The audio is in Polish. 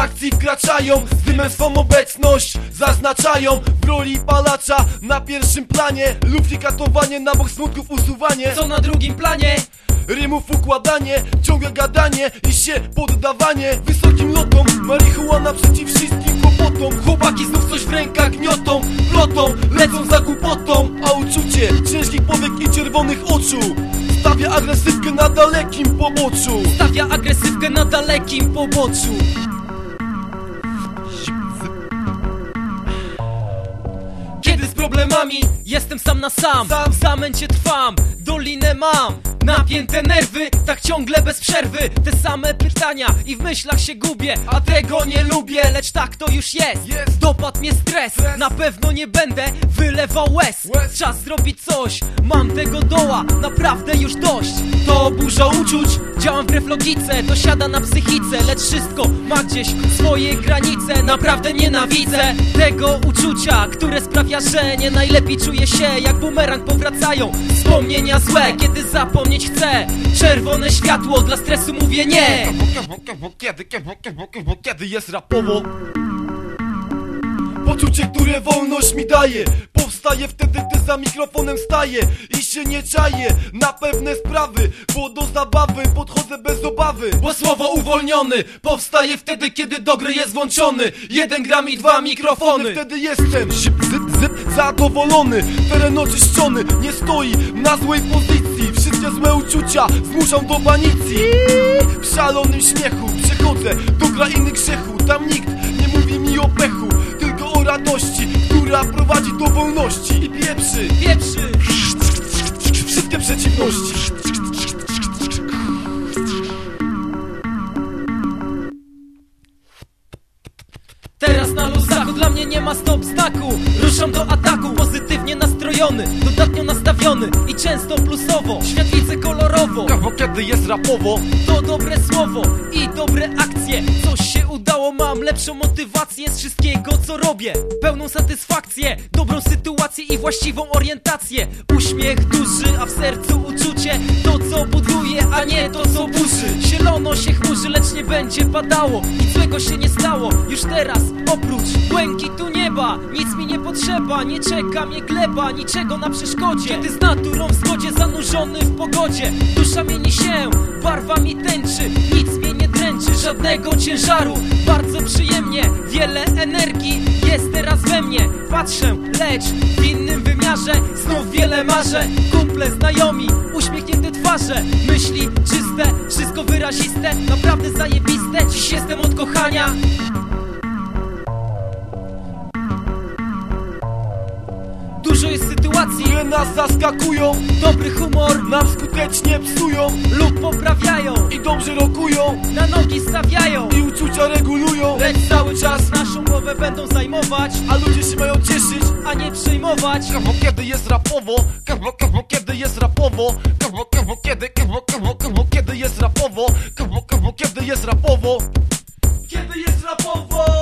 do akcji wkraczają Z dymem swą obecność zaznaczają. W roli palacza na pierwszym planie Lub katowanie, na bok smutków usuwanie. Co na drugim planie? Rymów układanie, ciągłe gadanie i się poddawanie. Wysokim lotom, marihuana przeciw wszystkim kłopotom. Chłopaki znów coś w rękach gniotą, plotą, lecą za głupotą. A uczucie ciężkich powiek i czerwonych oczu Stawia agresywkę na dalekim poboczu. Stawia agresywkę na dalekim poboczu jestem sam na sam Sam. W zamęcie trwam, dolinę mam Napięte nerwy, tak ciągle bez przerwy. Te same pytania i w myślach się gubię A tego nie lubię, lecz tak to już jest. Dopadł mnie stres, na pewno nie będę wylewał Łez. Czas zrobić coś, mam tego doła Naprawdę już dość. To burza uczuć, działam wbrew logice Dosiada na psychice, lecz wszystko ma gdzieś swoje granice. Naprawdę nienawidzę tego uczucia Które sprawia, że nie najlepiej czuję się Jak bumerang powracają wspomnienia złe Kiedy zapomnieć chcę. Czerwone światło, dla stresu mówię nie. Kiedy, kiedy, kiedy, jest rapowo Poczucie, które wolność mi daje Powstaje wtedy, gdy za mikrofonem staję I się nie czaję na pewne sprawy Bo do zabawy podchodzę bez obawy. Bo słowo uwolniony Powstaje wtedy, kiedy do gry jest włączony. Jeden gram i dwa mikrofony. Wtedy jestem zip, zip, zip, zadowolony. Teren oczyszczony, nie stoi na złej pozycji. Wszystkie złe uczucia zmuszam do banicji W szalonym śmiechu przechodzę do krainy grzechu. Tam nikt nie mówi mi o pechu Tylko o radości, która prowadzi do wolności I pieprzy. Pieprzy. Wszystkie przeciwności. Teraz na luzaku dla mnie nie ma stop znaku Ruszam do ataku, pozytywnie nastrojony Dodatnio nastawiony i często plusowo. Świat widzę kolorowo Bo kiedy jest rapowo To dobre słowo i dobre akcje. Coś się udało, mam lepszą motywację Z wszystkiego co robię. Pełną satysfakcję, dobrą sytuację i właściwą orientację. Uśmiech duży, a w sercu uczucie. To co buduje, a nie to co burzy. Zielono się chmurzy, lecz nie będzie padało. Nic złego się nie stało, już teraz Oprócz błękitu nieba. Nic mi nie potrzeba, nie czeka mnie gleba Niczego na przeszkodzie. Kiedy z naturą w zgodzie zanurzony w pogodzie. Dusza mieni się, barwa mi tęczy Nic mnie nie dręczy, żadnego ciężaru. Bardzo przyjemnie, wiele energii Jest teraz we mnie, patrzę, lecz w innym wymiarze Znów wiele marzę, kumple, znajomi Uśmiechnięte twarze, myśli czyste Wszystko wyraziste, naprawdę zajebiste. Dziś jestem od kochania które nas zaskakują. Dobry humor nam skutecznie psują lub poprawiają. I dobrze rokują, na nogi stawiają i uczucia regulują. Lecz cały czas naszą głowę będą zajmować A ludzie się mają cieszyć, a nie przejmować. Kawo kiedy jest rapowo, kawo kawo kiedy jest rapowo? Kawo kawo kiedy, kawo kawo kawo kiedy jest rapowo? Kawo kawo kiedy jest rapowo? Kiedy jest rapowo?